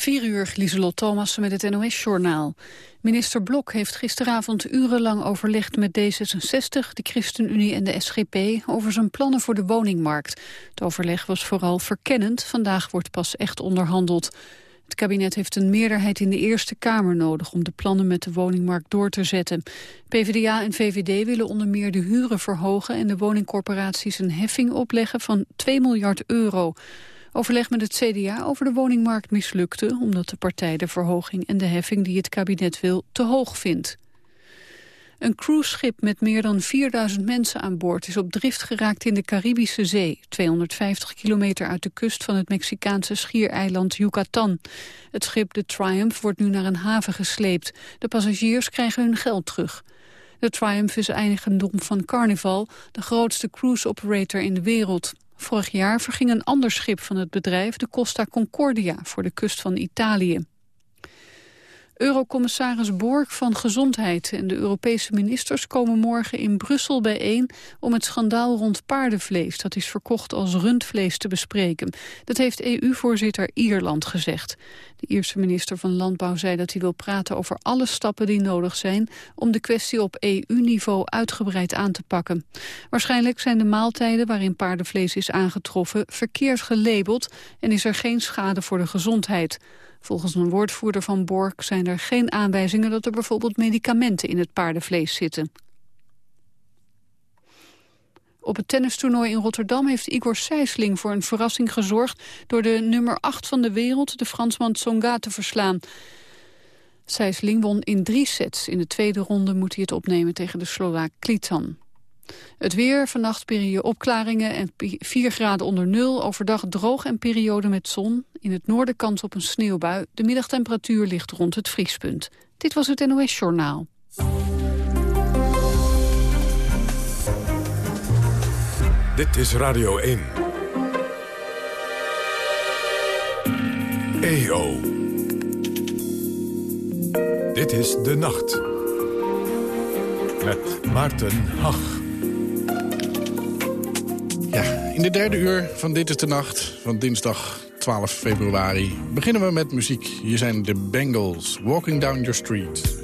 4 uur, Lieselot Thomas met het NOS-journaal. Minister Blok heeft gisteravond urenlang overlegd met D66, de ChristenUnie en de SGP over zijn plannen voor de woningmarkt. Het overleg was vooral verkennend, vandaag wordt pas echt onderhandeld. Het kabinet heeft een meerderheid in de Eerste Kamer nodig om de plannen met de woningmarkt door te zetten. PvdA en VVD willen onder meer de huren verhogen en de woningcorporaties een heffing opleggen van 2 miljard euro. Overleg met het CDA over de woningmarkt mislukte... omdat de partij de verhoging en de heffing die het kabinet wil te hoog vindt. Een cruiseschip met meer dan 4000 mensen aan boord is op drift geraakt in de Caribische Zee, 250 kilometer uit de kust van het Mexicaanse schiereiland Yucatan. Het schip de Triumph wordt nu naar een haven gesleept. De passagiers krijgen hun geld terug. De Triumph is eigendom van Carnival, de grootste cruise operator in de wereld. Vorig jaar verging een ander schip van het bedrijf, de Costa Concordia, voor de kust van Italië. Eurocommissaris Borg van Gezondheid en de Europese ministers komen morgen in Brussel bijeen om het schandaal rond paardenvlees dat is verkocht als rundvlees te bespreken. Dat heeft EU-voorzitter Ierland gezegd. De Ierse minister van Landbouw zei dat hij wil praten over alle stappen die nodig zijn om de kwestie op EU-niveau uitgebreid aan te pakken. Waarschijnlijk zijn de maaltijden waarin paardenvlees is aangetroffen verkeerd gelabeld en is er geen schade voor de gezondheid. Volgens een woordvoerder van Borg zijn er geen aanwijzingen dat er bijvoorbeeld medicamenten in het paardenvlees zitten. Op het tennistoernooi in Rotterdam heeft Igor Sijsling voor een verrassing gezorgd door de nummer 8 van de wereld, de Fransman Tsonga, te verslaan. Sijsling won in drie sets. In de tweede ronde moet hij het opnemen tegen de Slovaak Klitan. Het weer, vannacht periode opklaringen en 4 graden onder nul. Overdag droog en periode met zon. In het noorden kans op een sneeuwbui. De middagtemperatuur ligt rond het vriespunt. Dit was het NOS Journaal. Dit is Radio 1. EO. Dit is De Nacht. Met Maarten Hach. Ja, in de derde uur van Dit is de Nacht van dinsdag 12 februari beginnen we met muziek. Hier zijn de Bengals, Walking Down Your Street.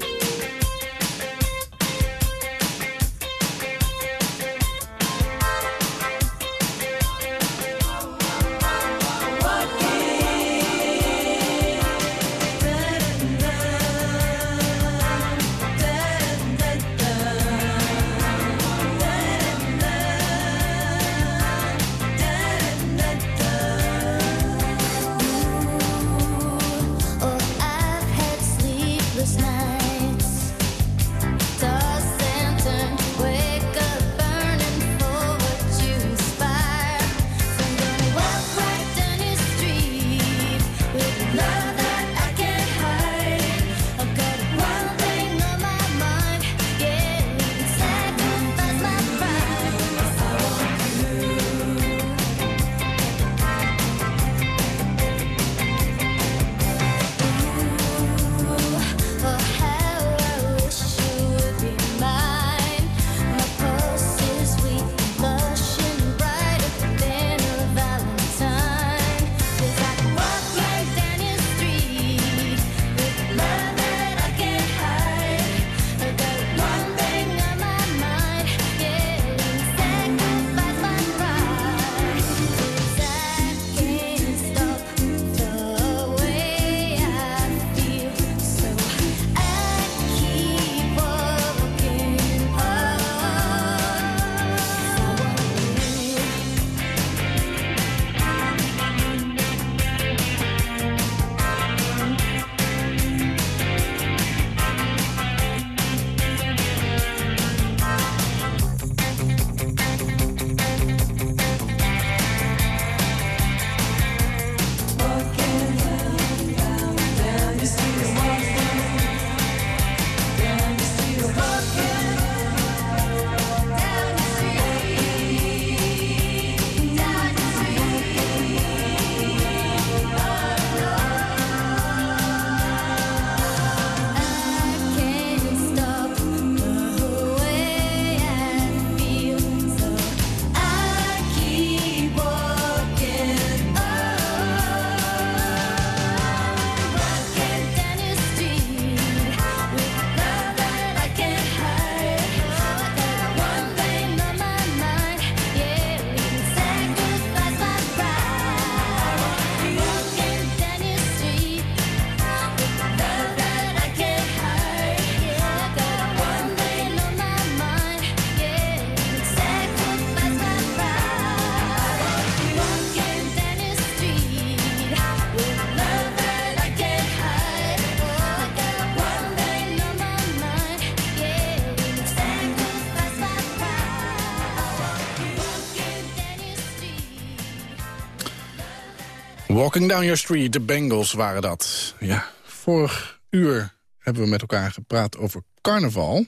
Walking Down Your Street, de Bengals waren dat. Ja, vorig uur hebben we met elkaar gepraat over carnaval.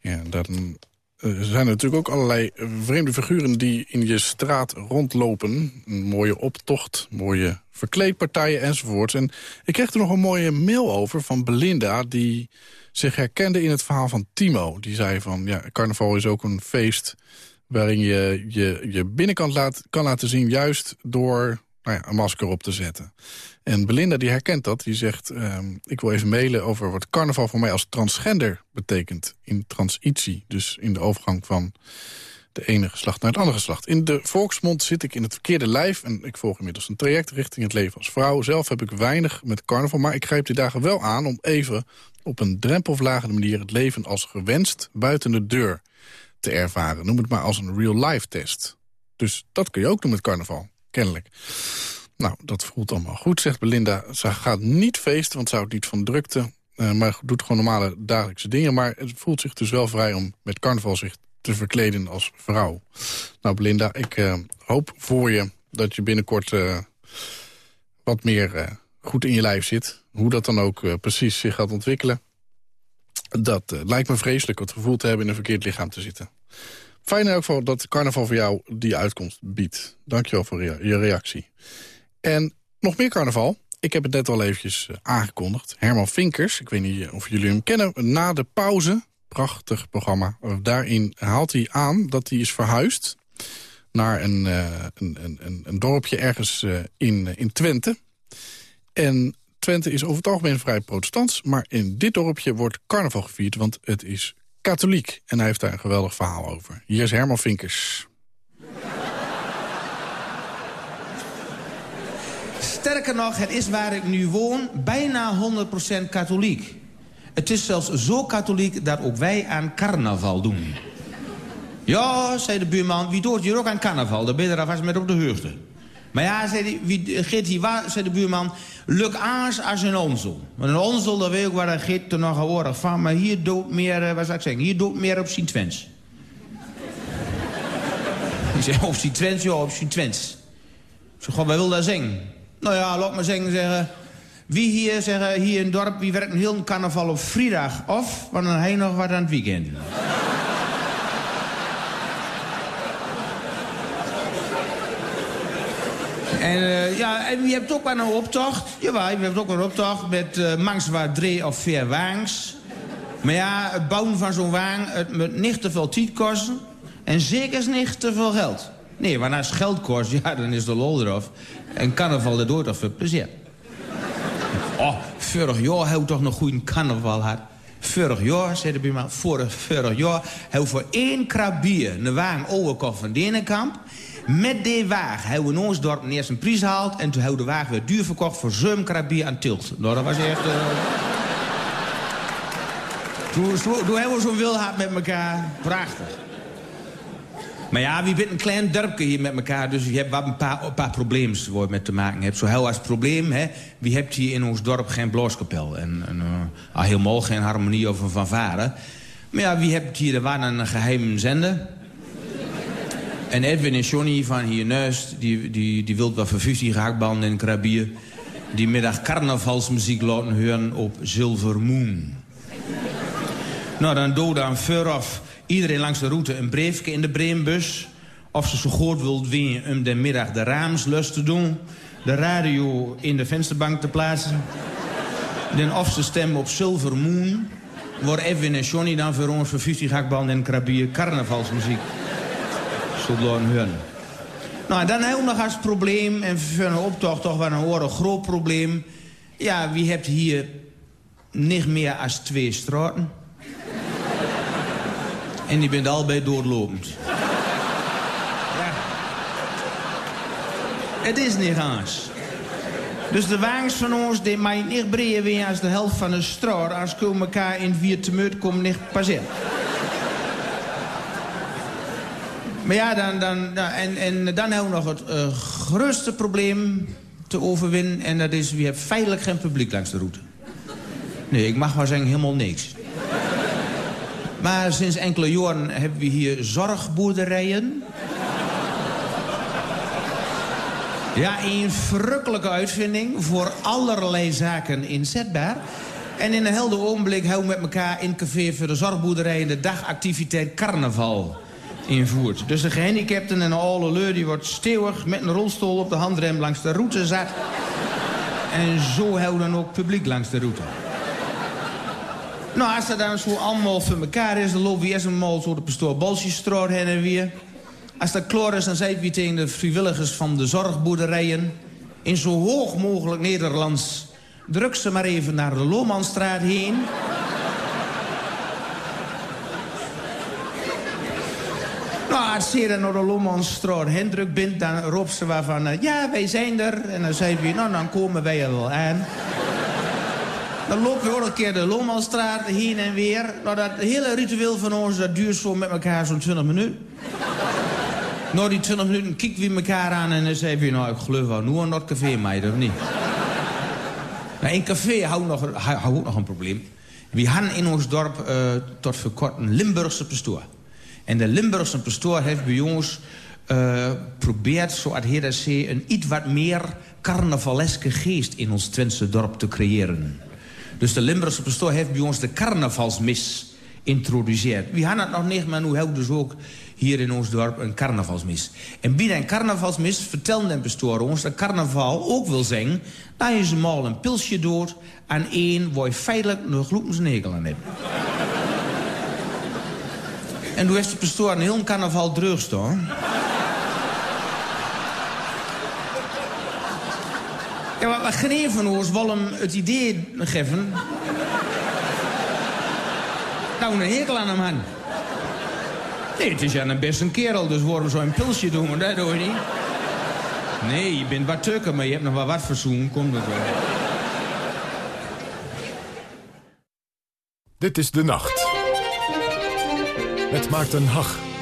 Ja, dan uh, zijn er natuurlijk ook allerlei vreemde figuren die in je straat rondlopen. Een mooie optocht, mooie verkleedpartijen enzovoorts. En ik kreeg er nog een mooie mail over van Belinda... die zich herkende in het verhaal van Timo. Die zei van, ja, carnaval is ook een feest waarin je je, je binnenkant laat, kan laten zien... juist door nou ja, een masker op te zetten. En Belinda die herkent dat. Die zegt, ehm, ik wil even mailen over wat carnaval voor mij als transgender betekent. In transitie, dus in de overgang van de ene geslacht naar het andere geslacht. In de volksmond zit ik in het verkeerde lijf... en ik volg inmiddels een traject richting het leven als vrouw. Zelf heb ik weinig met carnaval, maar ik grijp die dagen wel aan... om even op een drempelverlagende manier het leven als gewenst buiten de deur te ervaren. Noem het maar als een real-life test. Dus dat kun je ook doen met carnaval, kennelijk. Nou, dat voelt allemaal goed, zegt Belinda. Ze gaat niet feesten, want ze houdt niet van drukte. Uh, maar doet gewoon normale dagelijkse dingen. Maar het voelt zich dus wel vrij om met carnaval zich te verkleden als vrouw. Nou, Belinda, ik uh, hoop voor je dat je binnenkort uh, wat meer goed in je lijf zit. Hoe dat dan ook precies zich gaat ontwikkelen. Dat lijkt me vreselijk, het gevoel te hebben in een verkeerd lichaam te zitten. Fijn elk geval dat carnaval voor jou die uitkomst biedt. Dankjewel voor je reactie. En nog meer carnaval. Ik heb het net al eventjes eh, aangekondigd. Herman Vinkers, ik weet niet eh, of jullie hem kennen. Na de pauze, prachtig programma. Daarin haalt hij aan dat hij is verhuisd naar een, een, een, een, dorpje ergens in, in Twente. En Twente is over het algemeen vrij protestants. Maar in dit dorpje wordt carnaval gevierd, want het is katholiek. En hij heeft daar een geweldig verhaal over. Hier is Herman Vinkers. Sterker nog, het is waar ik nu woon bijna 100% katholiek. Het is zelfs zo katholiek dat ook wij aan carnaval doen. Ja, zei de buurman, wie doet hier ook aan carnaval? Dan ben je er met op de heugde. Maar ja, zei, die, wie, hier waar, zei de buurman, luk aans als een onzel. Want een onzel, dat weet ik waar geet er nog een van. Maar hier doet meer, uh, wat zou ik zeggen, hier doet meer op zijn twens. ik zei, op zijn twens, ja, op zijn twens. Ik zeg, wij wil dat zingen. Nou ja, laat maar zeggen, zeggen wie hier, zeggen, hier in het dorp, wie werkt een heel carnaval op vrijdag of, want dan hij nog wat aan het weekend. En uh, ja, en je hebt ook wel een optocht. Jawel, je hebt ook een optocht met uh, maximaal drie of vier wagens. Maar ja, het bouwen van zo'n wagen, het moet niet te veel tijd kosten. En zeker niet te veel geld. Nee, want als geld kost, ja, dan is de lol eraf. En carnaval erdoor toch voor plezier. Oh, vorig jaar we toch nog goed carnaval gehad. Vorig jaar, zei de buurman, vorig, vorig jaar... we voor één krab bier een wagen overkocht van Denenkamp. Met die wagen hebben we ons dorp eerst een prijs gehaald... en toen hebben we de wagen weer duur verkocht voor zo'n krab bier aan Tilt. Nou, dat was echt... Uh... toen, toen, zo'n wil met elkaar. Prachtig. Maar ja, wie bent een klein dorpje hier met elkaar. Dus je hebt wat een paar, een paar problemen waar je met te maken hebt. Zo heel als probleem, hè, wie hebt hier in ons dorp geen blooskapel? En, en al helemaal geen harmonie of een fanfare. Maar ja, wie hebt hier de waan een geheime zender? En Edwin en Johnny van hier neust, die, die, die wilt wel voor fusie gehaktbanden en krabier. Die middag carnavalsmuziek laten horen op Silver Moon. nou, dan doe dan vooraf Iedereen langs de route een briefje in de breinbus. Of ze zo goed wilt winnen om de middag de raamslust te doen. De radio in de vensterbank te plaatsen. Dan of ze stemmen op Silver Moon. Waar Edwin en Johnny dan voor ons voor 50 hakband en krabier carnavalsmuziek zullen horen. Nou, dan hebben we nog als probleem, en voor een optocht toch wel een horen groot probleem. Ja, wie hebt hier niet meer als twee straten? En die bent allebei doorlopend. ja. Het is niet anders. Dus de wagens van ons, die mij niet breder weer als de helft van een straat... als we elkaar in vier temuut komen niet passeren. Maar ja, dan, dan, en, en dan hebben we nog het uh, grootste probleem te overwinnen... en dat is, we hebben feitelijk geen publiek langs de route. Nee, ik mag maar zeggen, helemaal niks. Maar sinds enkele jaren hebben we hier zorgboerderijen. Ja, een verrukkelijke uitvinding. Voor allerlei zaken inzetbaar. En in een helder ogenblik houden we met elkaar in café voor de zorgboerderij... de dagactiviteit carnaval invoert. Dus de gehandicapten en alle leur die wordt stewig met een rolstoel op de handrem langs de route zat. En zo houden ook publiek langs de route. Nou, als dat dan zo allemaal voor elkaar is, dan lopen we eerst eenmaal zo de pastoor heen en weer. Als dat klaar is, dan zijn we tegen de vrijwilligers van de zorgboerderijen... in zo hoog mogelijk Nederlands... druk ze maar even naar de Lomanstraat heen... Dan naar de Lomanstraat Hendrik bent, dan roept ze waarvan... Uh, ja, wij zijn er. En dan zeggen we, nou, dan komen wij er wel aan. Dan lopen we ook een keer de Lomanstraat heen en weer. Nou, dat hele ritueel van ons, dat duurt zo met elkaar zo'n 20 minuten. Na die 20 minuten kijken we elkaar aan en dan zeggen we... nou, ik geloof wel, nu een dat café, meid, of niet? Nou, in café houdt nog, hou nog een probleem. We hadden in ons dorp uh, tot voor kort een Limburgse pastoor. En de Limburgse pastoor heeft bij ons uh, probeert, zoals hij dat een iets wat meer carnavaleske geest in ons Twentse dorp te creëren. Dus de Limburgse pastoor heeft bij ons de carnavalsmis introduceerd. We hadden het nog niet, maar nu hebben dus ook hier in ons dorp een carnavalsmis. En binnen een carnavalsmis vertelde de pastoor ons dat carnaval ook wil zeggen... dat je ze mal een pilsje doet aan één waar je feitelijk een gloedensnegel aan hebt. En toen heeft de pastoor een heel carnaval staan. Ja, maar, maar geen van ons wil hem het idee geven... nou, een hekel aan hem man. Nee, het is ja een best een kerel, dus waarom zou een pilsje doen, maar dat doe je niet. Nee, je bent wat tukker, maar je hebt nog wel wat verzoen, komt het wel. Dit is De Nacht. Met Maarten Hag.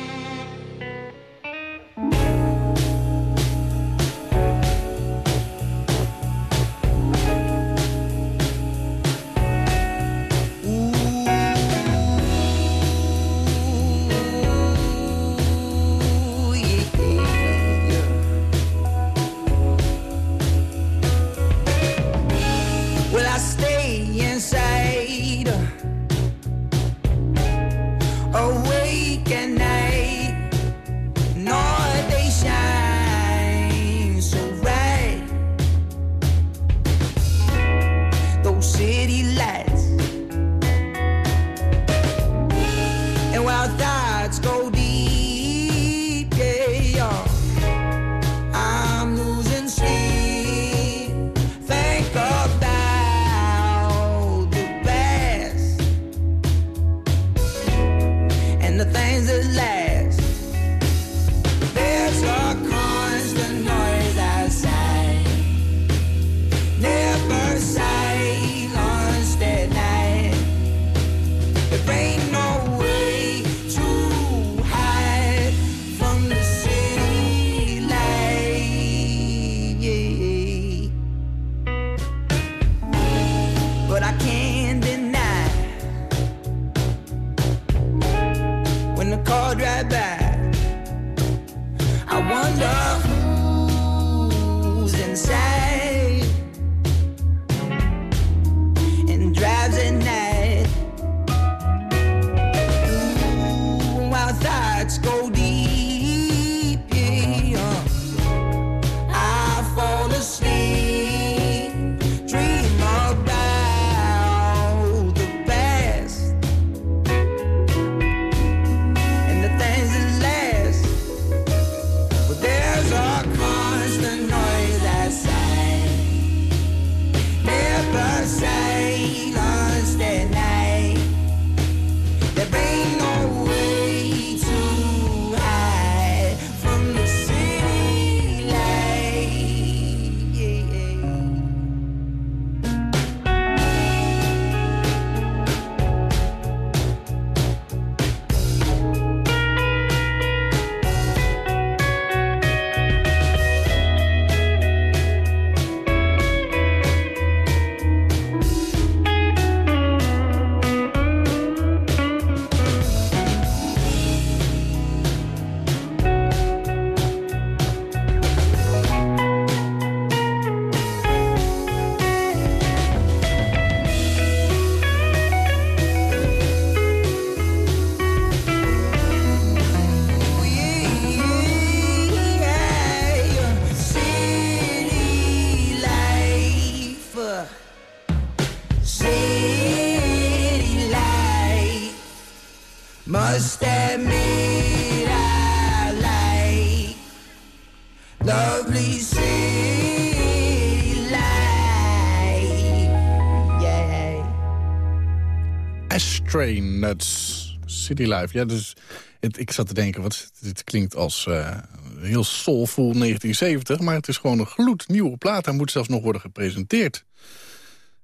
Nuts, City Life. Ja, dus ik zat te denken, wat, dit klinkt als uh, heel soulful 1970... maar het is gewoon een gloednieuwe plaat. Hij moet zelfs nog worden gepresenteerd.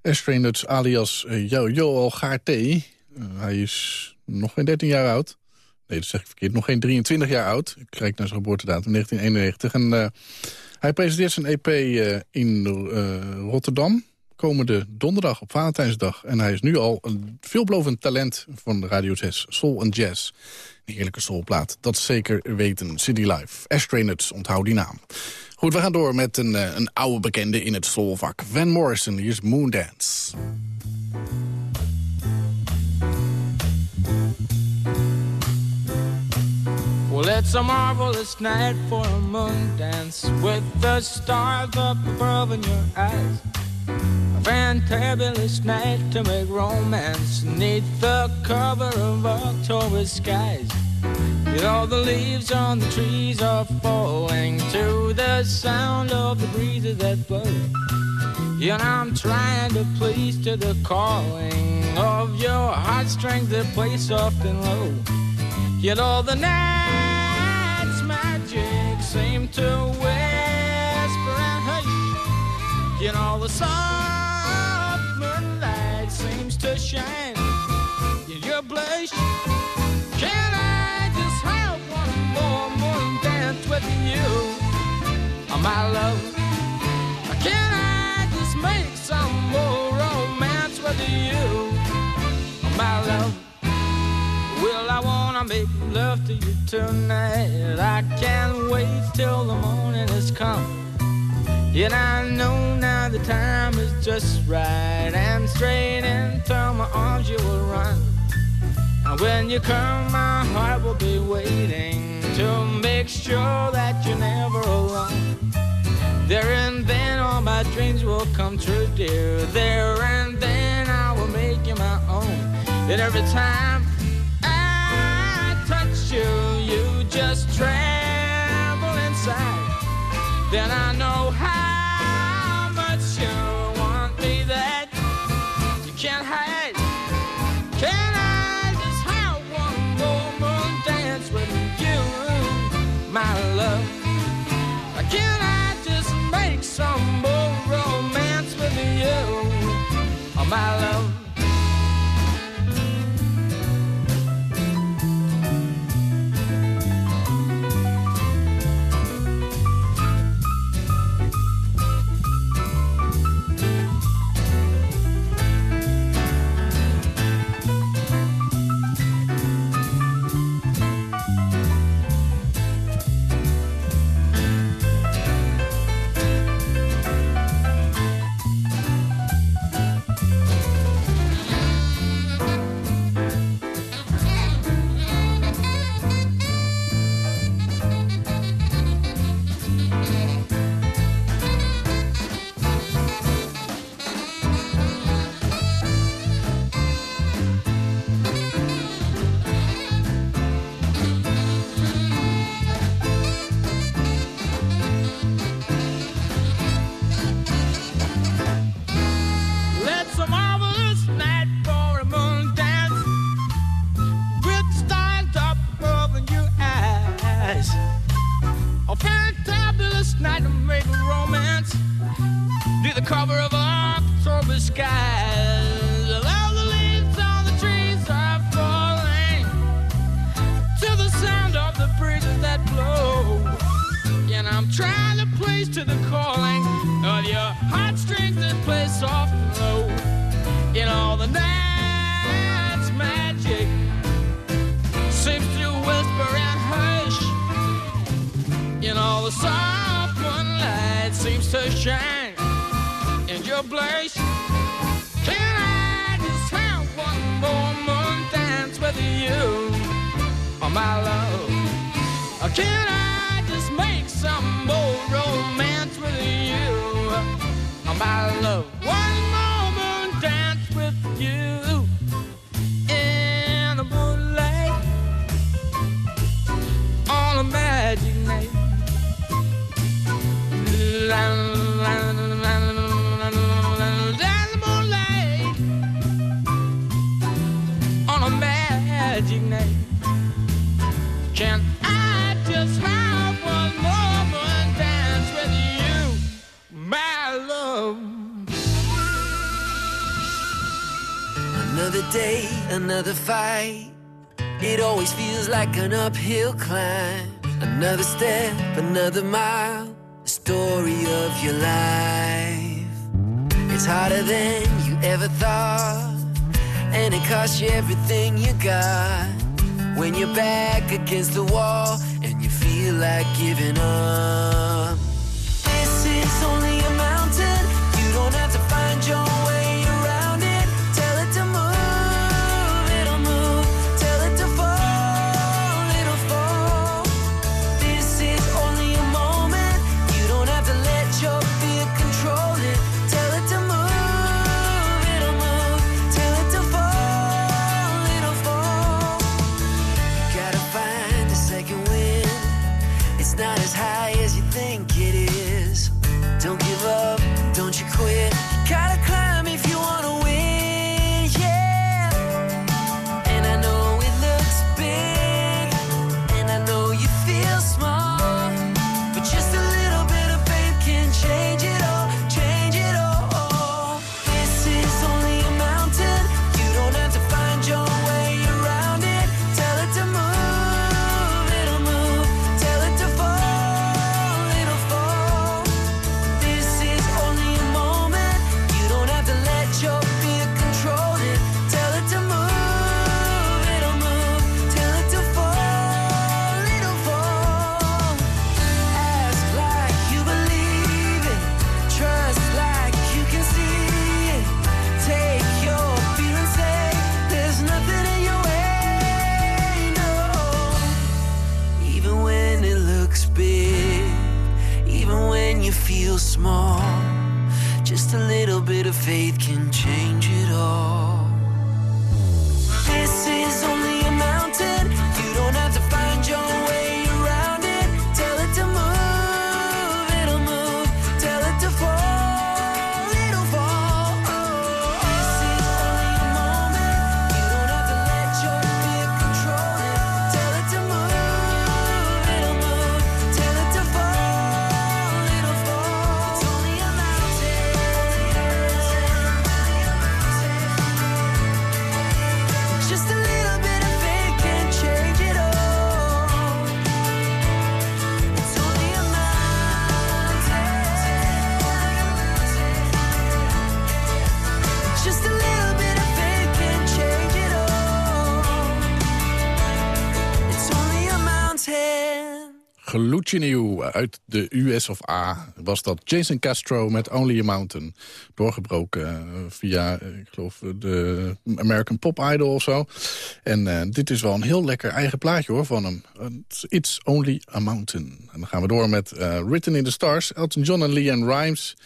Ashtray Nuts alias uh, Joel Gaarte. Uh, hij is nog geen 13 jaar oud. Nee, dat zeg ik verkeerd. Nog geen 23 jaar oud. Ik kijk naar zijn geboortedatum 1991. En hij presenteert zijn EP in Rotterdam. Komende donderdag op Valentijnsdag. En hij is nu al een veelbelovend talent van Radio 6. Soul and Jazz. Een heerlijke soulplaat. Dat zeker weten. City Life. Ashtray Nuts, onthoud die naam. Goed, we gaan door met een, een oude bekende in het soulvak. Van Morrison, hier is Moondance. Well, it's a marvelous night for a moon dance with the stars above in your eyes. Fantabulous night to make romance neath the cover of October skies. You know, the leaves on the trees are falling to the sound of the breezes that blow. Know, I'm trying to please to the calling of your heartstrings that play soft and low. Yet all the night's magic seemed to whisper and hush. You know, the moonlight seems shine in your blush. Can I just have one more moon dance with you, oh, my love? Can I just make some more romance with you, oh, my love? Well, I wanna make love to you tonight. I can't wait till the morning has come. Yet I know now the time is just right. And straight into my arms you will run. And when you come, my heart will be waiting to make sure that you're never alone. There and then all my dreams will come true, dear. There and then I will make you my own. And every time I touch you, you just inside. Then I know how your soft one light seems to shine in your place. Can I just have one more moon dance with you, oh my love? Can I just make some more romance with you, oh my love? Another day, another fight. It always feels like an uphill climb. Another step, another mile. The story of your life. It's harder than you ever thought. And it costs you everything you got. When you're back against the wall and you feel like giving up. Gloedje nieuw uit de US of A was dat Jason Castro met Only a Mountain. Doorgebroken eh, via, eh, ik geloof, eh, de American Pop Idol of zo. En dit is wel een heel lekker eigen plaatje hoor van hem. It's Only a Mountain. En dan gaan we door met Written in the Stars, Elton John en Leanne Rimes.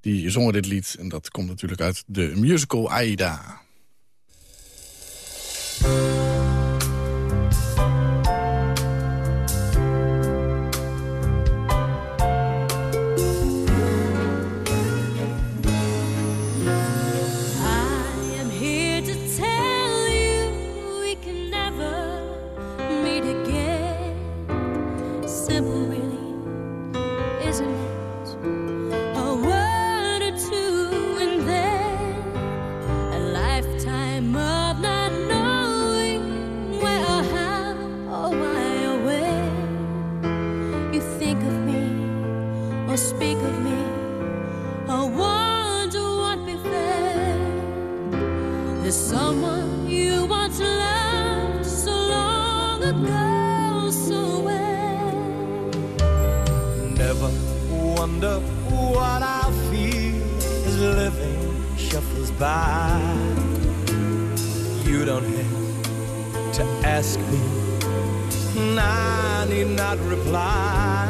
Die zongen dit lied en dat komt natuurlijk uit de musical Aida. But You don't have to ask me, and I need not reply.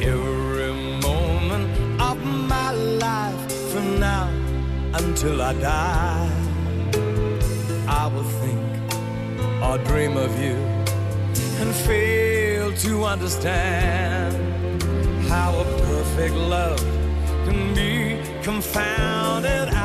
Every moment of my life from now until I die, I will think or dream of you and fail to understand how a perfect love can be confounded.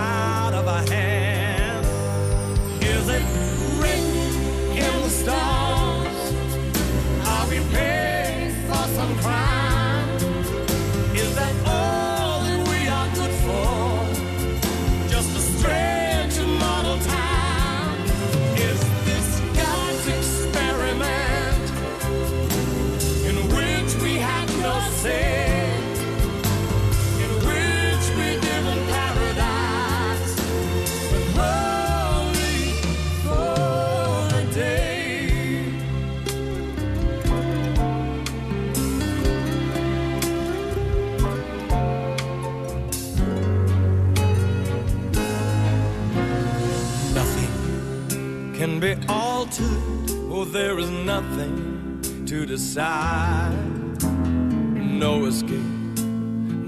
There is nothing to decide. No escape,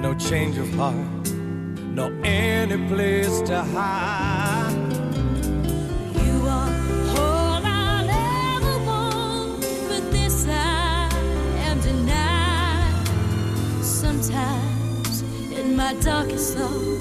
no change of heart, no any place to hide. You are all I'll ever want, but this I am denied. Sometimes in my darkest hour.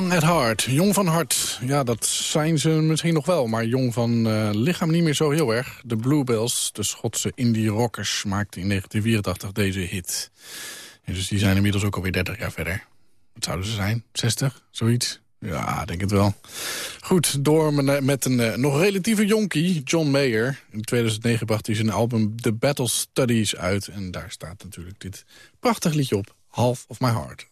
Young at heart, jong van hart. Ja, dat zijn ze misschien nog wel, maar jong van eh, lichaam niet meer zo heel erg. De Bluebells, de Schotse indie rockers, maakten in 1984 deze hit. En dus die zijn inmiddels ook alweer 30 jaar verder. Wat zouden ze zijn? 60? Zoiets? Ja, denk het wel. Goed, door met een eh, nog relatieve jonkie, John Mayer. In 2009 bracht hij zijn album The Battle Studies uit. En daar staat natuurlijk dit prachtig liedje op, Half of My Heart.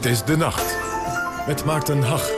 Het is De Nacht. Met Maarten Hach.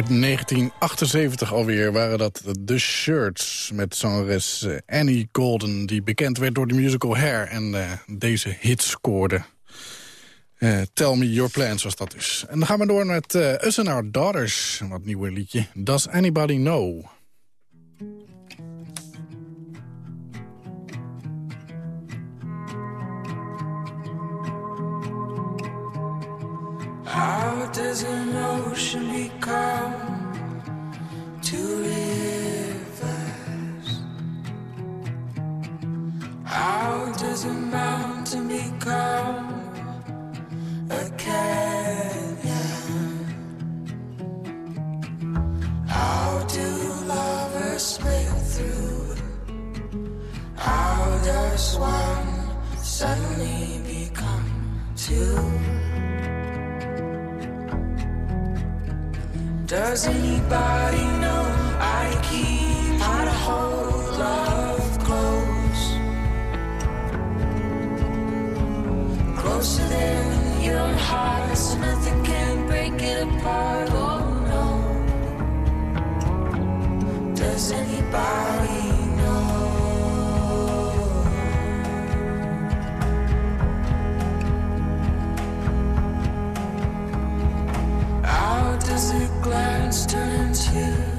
Uit 1978 alweer waren dat de Shirts met zangeres eh, Annie Golden... die bekend werd door de musical Hair en eh, deze hit scoorde. Eh, Tell Me Your Plans was dat dus. En dan gaan we door met Us and Our Daughters. Wat nieuwe liedje. Does Anybody Know? How does an ocean become two rivers? How does a mountain become a canyon? How do lovers split through? How does one suddenly become two? Does anybody know I keep how to hold love close? Closer than your heart, so nothing can break it apart. Oh no. Does anybody as a glance turns you.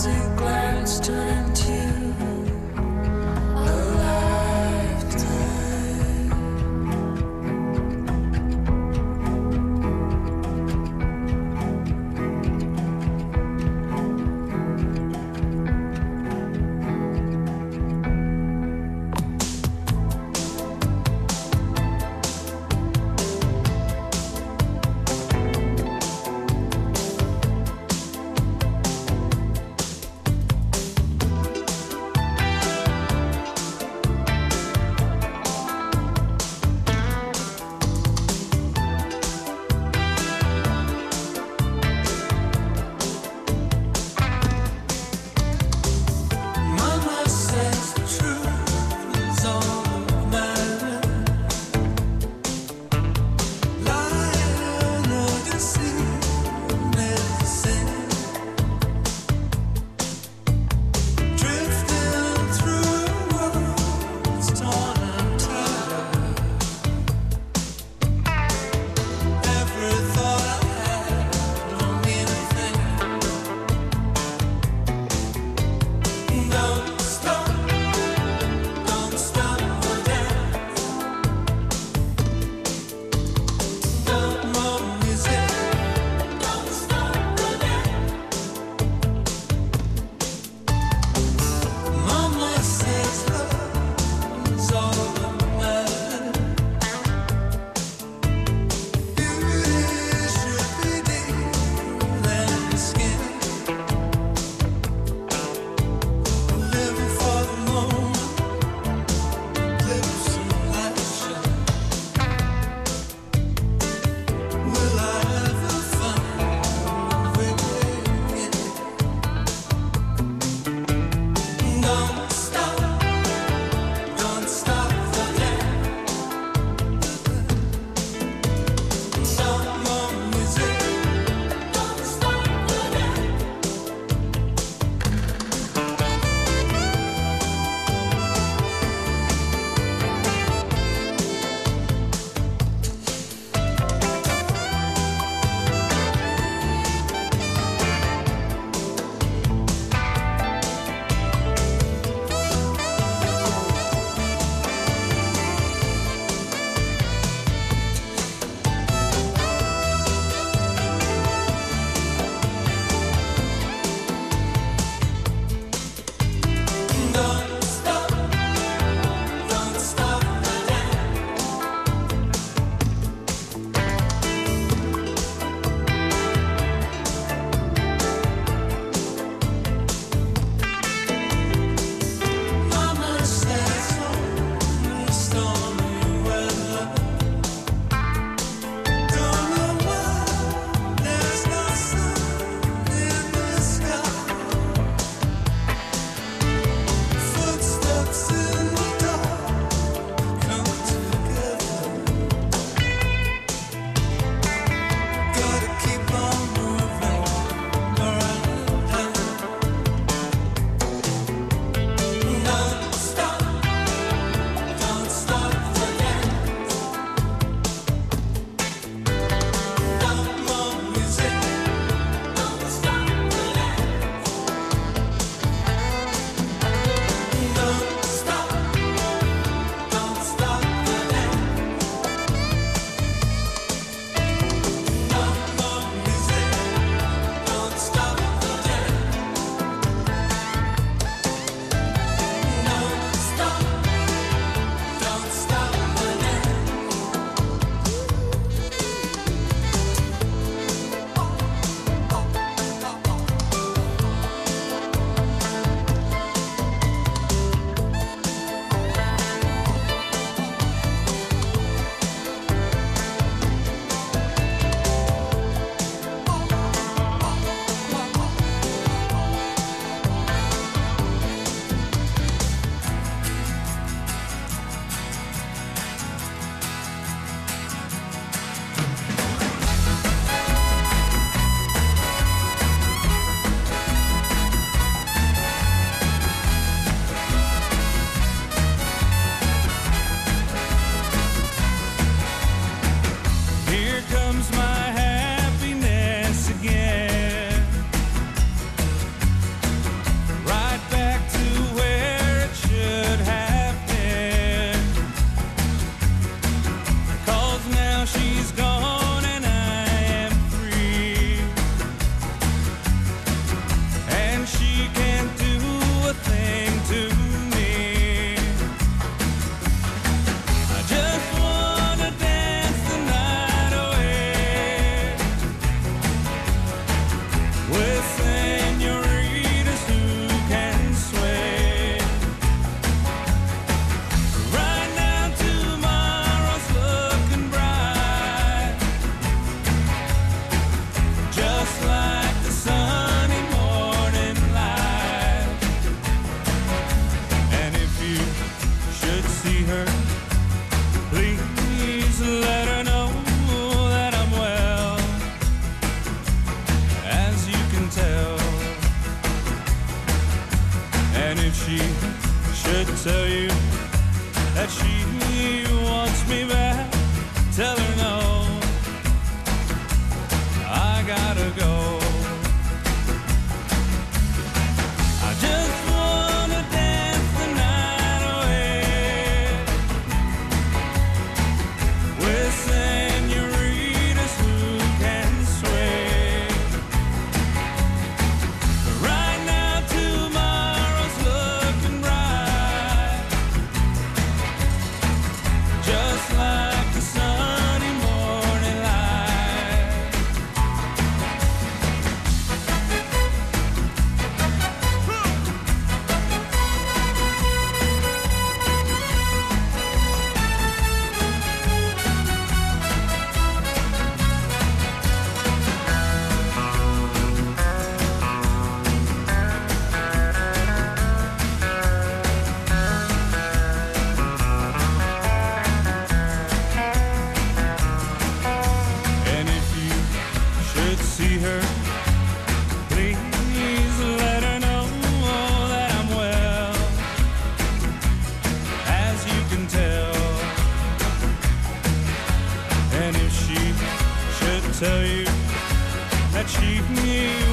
How does a glance turn achieve me.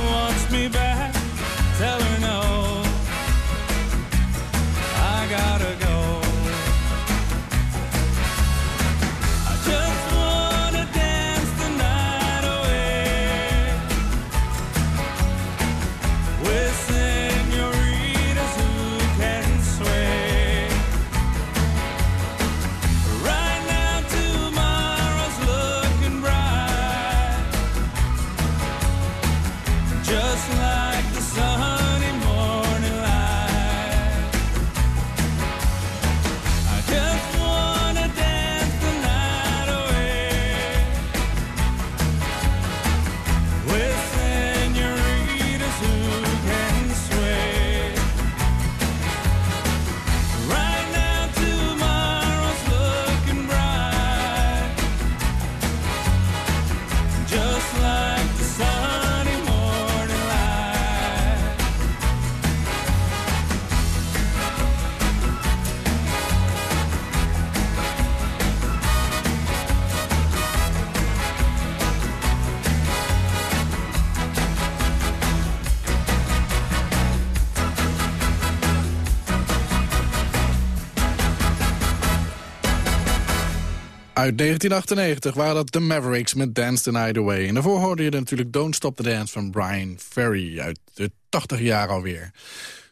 Uit 1998 waren dat de Mavericks met Dance the Night Away. En daarvoor hoorde je natuurlijk Don't Stop the Dance van Brian Ferry uit de 80 jaar alweer.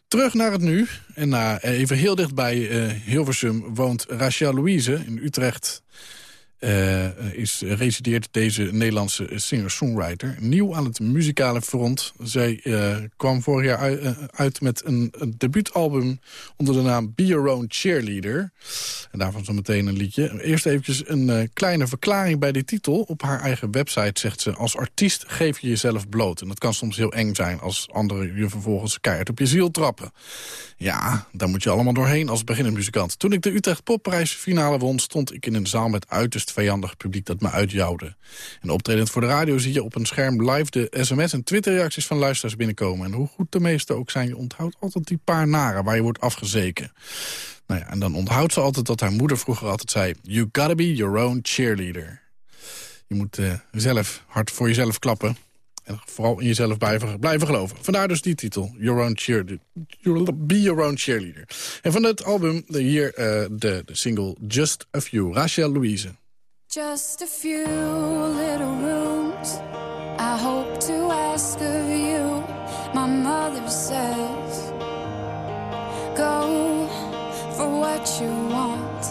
Terug naar het nu. En na, even heel dichtbij eh, Hilversum woont Rachel Louise in Utrecht. Eh, is, resideert deze Nederlandse singer-songwriter. Nieuw aan het muzikale front. Zij eh, kwam vorig jaar uit, eh, uit met een, debuutalbum onder de naam Be Your Own Cheerleader. En daarvan zo meteen een liedje. Eerst eventjes een kleine verklaring bij die titel. Op haar eigen website zegt ze... als artiest geef je jezelf bloot. En dat kan soms heel eng zijn als anderen je vervolgens keihard op je ziel trappen. Ja, daar moet je allemaal doorheen als beginnend muzikant. Toen ik de Utrecht Popprijs finale won... stond ik in een zaal met uiterst vijandig publiek dat me uitjouwde. En optredend voor de radio zie je op een scherm live... de sms- en Twitter-reacties van luisteraars binnenkomen. En hoe goed de meeste ook zijn, je onthoudt altijd die paar naren... waar je wordt afgezeken. Nou ja, en dan onthoudt ze altijd dat haar moeder vroeger altijd zei... You gotta be your own cheerleader. Je moet eh, zelf hard voor jezelf klappen. En vooral in jezelf blijven, geloven. Vandaar dus die titel, Your Own Cheerleader. Be Your Own Cheerleader. En van het album hier eh, de, de single Just a Few. Rachel Louise. Just a few little rooms I hope to ask of you. My mother says, Go for what you want.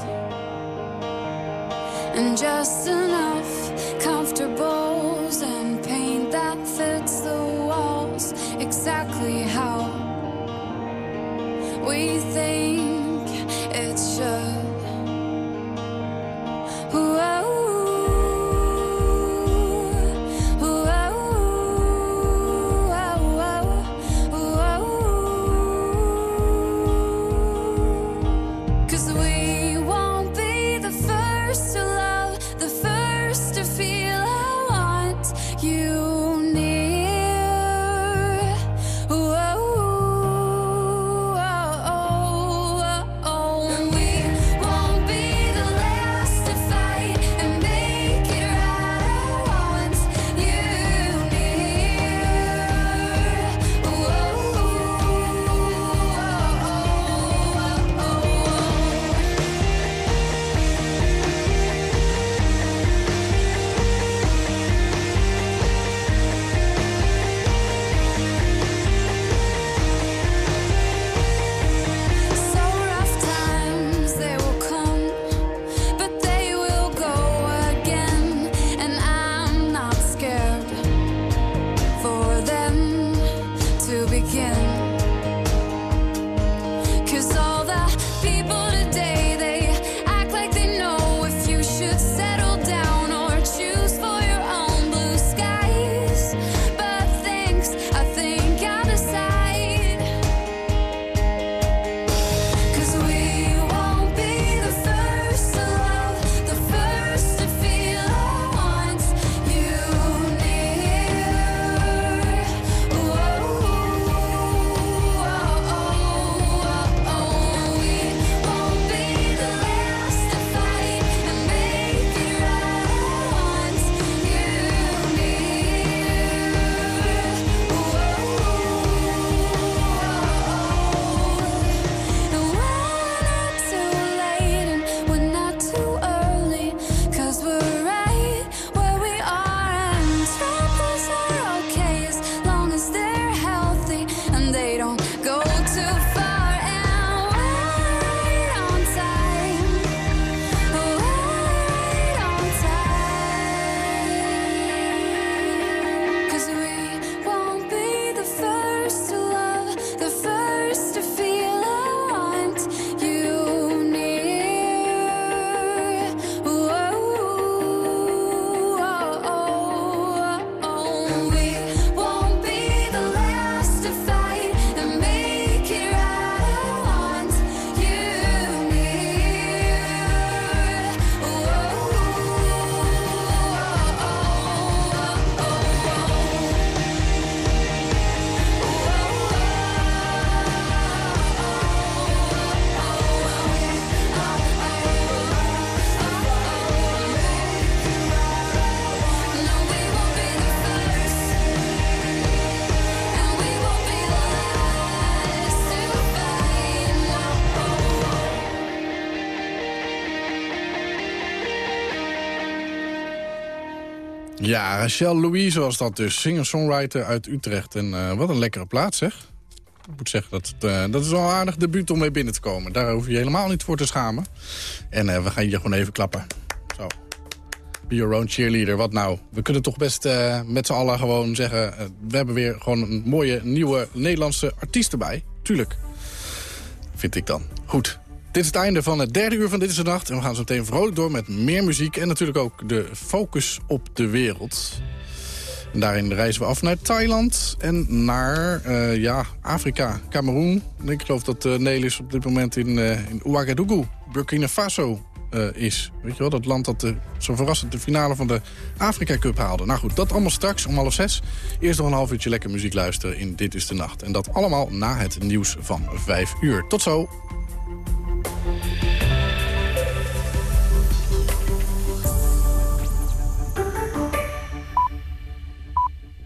And just enough comfortables and paint that fits the walls exactly how we think it should. Whoa. Ja, Rachel Louise was dat dus. Singer-songwriter uit Utrecht. En eh, wat een lekkere plaats, zeg. Ik moet zeggen, dat, eh, dat is wel een aardig debuut om mee binnen te komen. Daar hoef je je helemaal niet voor te schamen. En eh, we gaan hier gewoon even klappen. Zo. Be your own cheerleader, wat nou? We kunnen toch best met z'n allen gewoon zeggen... we hebben weer gewoon een mooie nieuwe Nederlandse artiest erbij. Tuurlijk. Vind ik dan. Goed. Dit is het einde van het derde uur van Dit is de Nacht. En we gaan zo meteen vrolijk door met meer muziek. En natuurlijk ook de focus op de wereld. En daarin reizen we af naar Thailand en naar eh, ja, Afrika, Cameroen. En Ik geloof dat uh, Nelis op dit moment in, eh, in Ouagadougou, Burkina Faso eh, is. Weet je wel, dat land dat de, zo verrassend de finale van de Afrika Cup haalde. Nou goed, dat allemaal straks om half zes. Eerst nog een half uurtje lekker muziek luisteren in Dit is de Nacht. En dat allemaal na het nieuws van vijf uur. Tot zo!